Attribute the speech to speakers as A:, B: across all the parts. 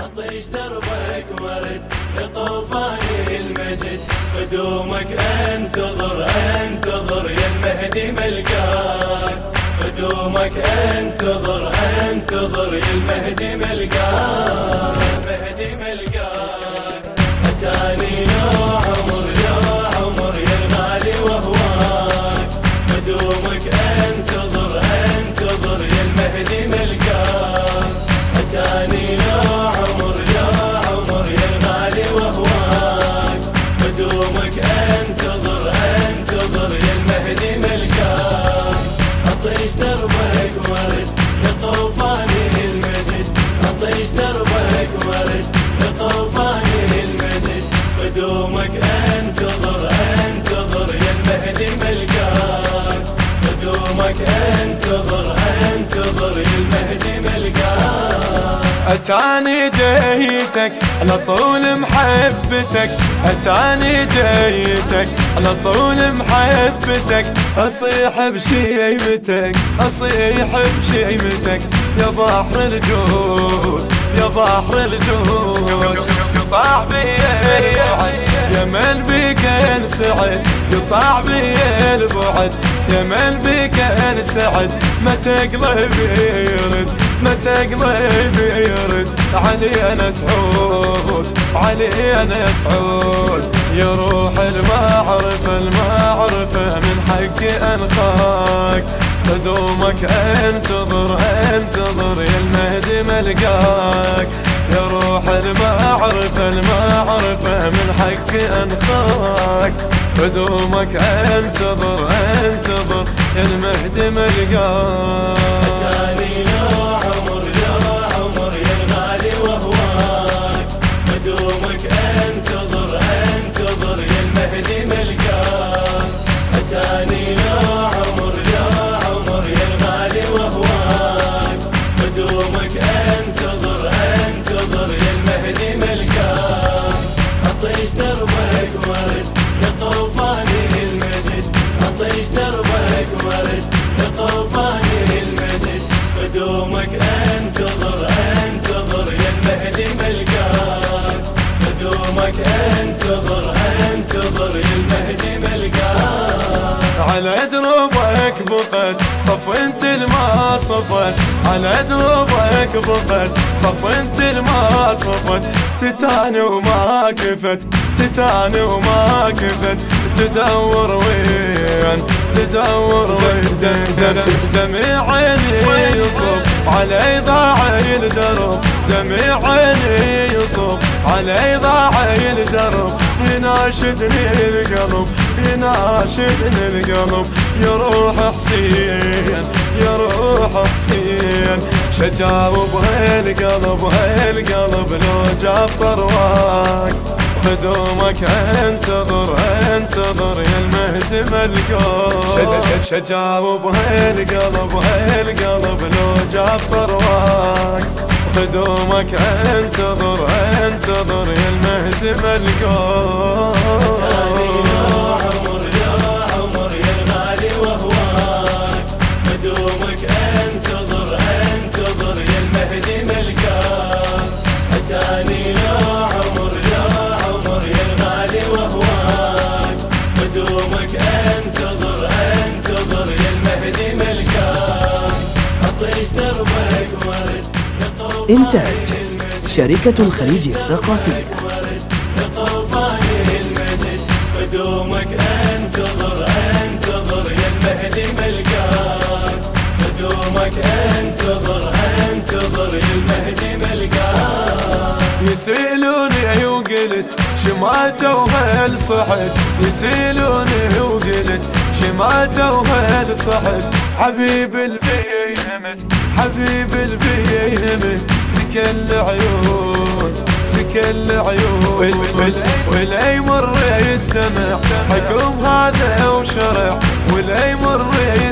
A: اطيش دربك ورد يا طوفاني المجد. قدومك أنتظر أنتظر يا المهدي ملقاك. قدومك أنتظر أنتظر يا المهدي ملقاك.
B: أتاني جيتك على طول محبتك. أتاني جيتك على طول محبتك. أصيح بشيمتك أصيح بشيمتك يا بحر الجود يا بحر الجود. يا من بك انسعد قطع بي البعد. يا من بك انسعد ما تقلب يرد ما تقلب يرد. علي أنا تعود علي أنا تعود يا روح المعرفة المعرفة من حقي أنخاك. قدومك أنتظر أنتظر يا المهدي ملقاك. يا روح المعرفة المعرفة من حقي انخاك قدومك أنتظر يا المهدي ملقاك على دروبك بقت صف انت الما صفت. على دروبك بقت صف انت الما صفت. تتاني وما كفت تتاني وما كفت. تدور وين؟ تدور وين؟ دم دم دمع عيني يصب علي ضاع الدرب دمع عيني يصب علي ضاع الدرب يناشدني القلب. يناشدني القلب يا روح حسين يا روح حسين. شجاوب هالقلب هالقلب لو جاب طرواك قدومك انتظر انتظر يا المهدي ملقاك شجاوب هالقلب هالقلب لو جاب طرواك قدومك انتظر انتظر يا المهدي ملقاك.
C: إنتاج شركة الخليج الثقافية.
A: قدومك انتظر انتظر يا المهدي ملقاك انتظر انتظر يا المهدي ملقاك
B: يسيلوني وقلت شماتة وهل صحت. يسيلوني وقلت شماتة وهل صحت حبيب البيهمت حبيب البيهمت سكن العيون سكن العيون. ولا يمر الدمع حكم هذا وشرع ولا يمر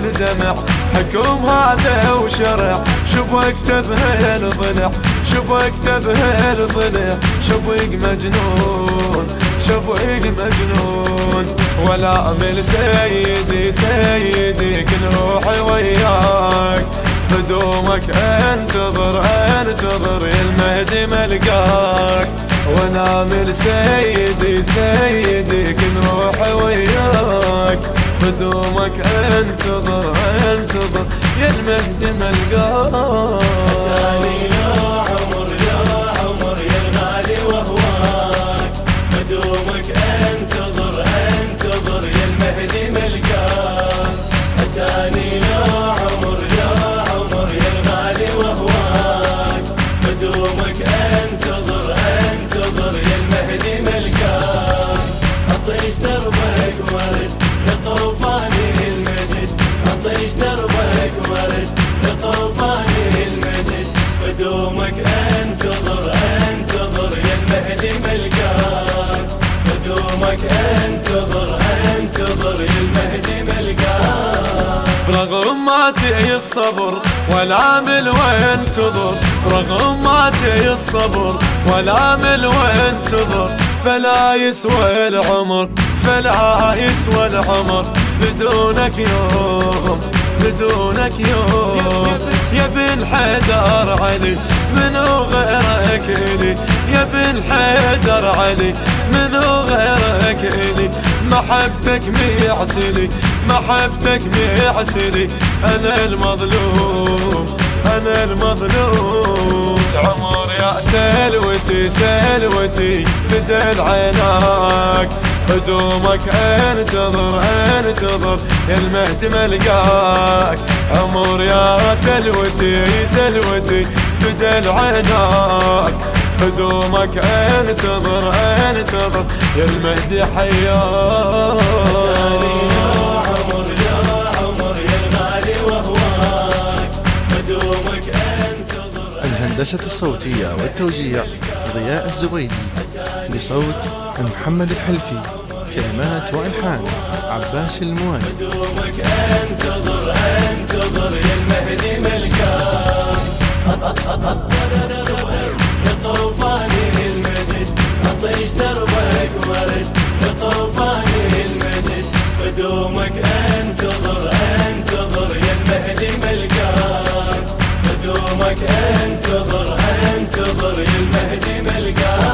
B: الدمع حكم هذا وشرع شوف اكتبها الضلع شوف اكتبها الضلع شوق مجنون شوق مجنون. ولا أمل سيدي سيدي كل روحي وياك. قدومك انتظر انتظر يا المهدي ملقاك. ونامل سيدي سيدي كن روحي وياك. قدومك انتظر انتظر يا المهدي ملقاك. رغم ما تي الصبر والعامل وانتظر رغم ما تي الصبر والعامل وانتظر فلا يسوى العمر فلا يسوى العمر بدونك يوم بدونك يوم. يا بن حيدر علي منو غيرك؟ بن حيدر علي منو غيرك لي محبتك ميعتلي محبتك ميعتلي أنا المظلوم أنا المظلوم. عمر يا سلوتي سلوتي بدل عيناك. قدومك أنتظر أنتظر يا المهدي ملقاك. عمر يا سلوتي سلوتي بدل عيناك. قدومك انتظر انتظر يا المهدي حياك
D: الهندسة الصوتية والتوزيع ضياء الزبيدي بصوت محمد الحلفي كلمات وألحان عباس الموالي.
A: انتظر انتظر يا المهدي ملكاك قدومك انتظر انتظر يا المهدي ملقاك. قدومك انتظر انتظر يا المهدي ملقاك.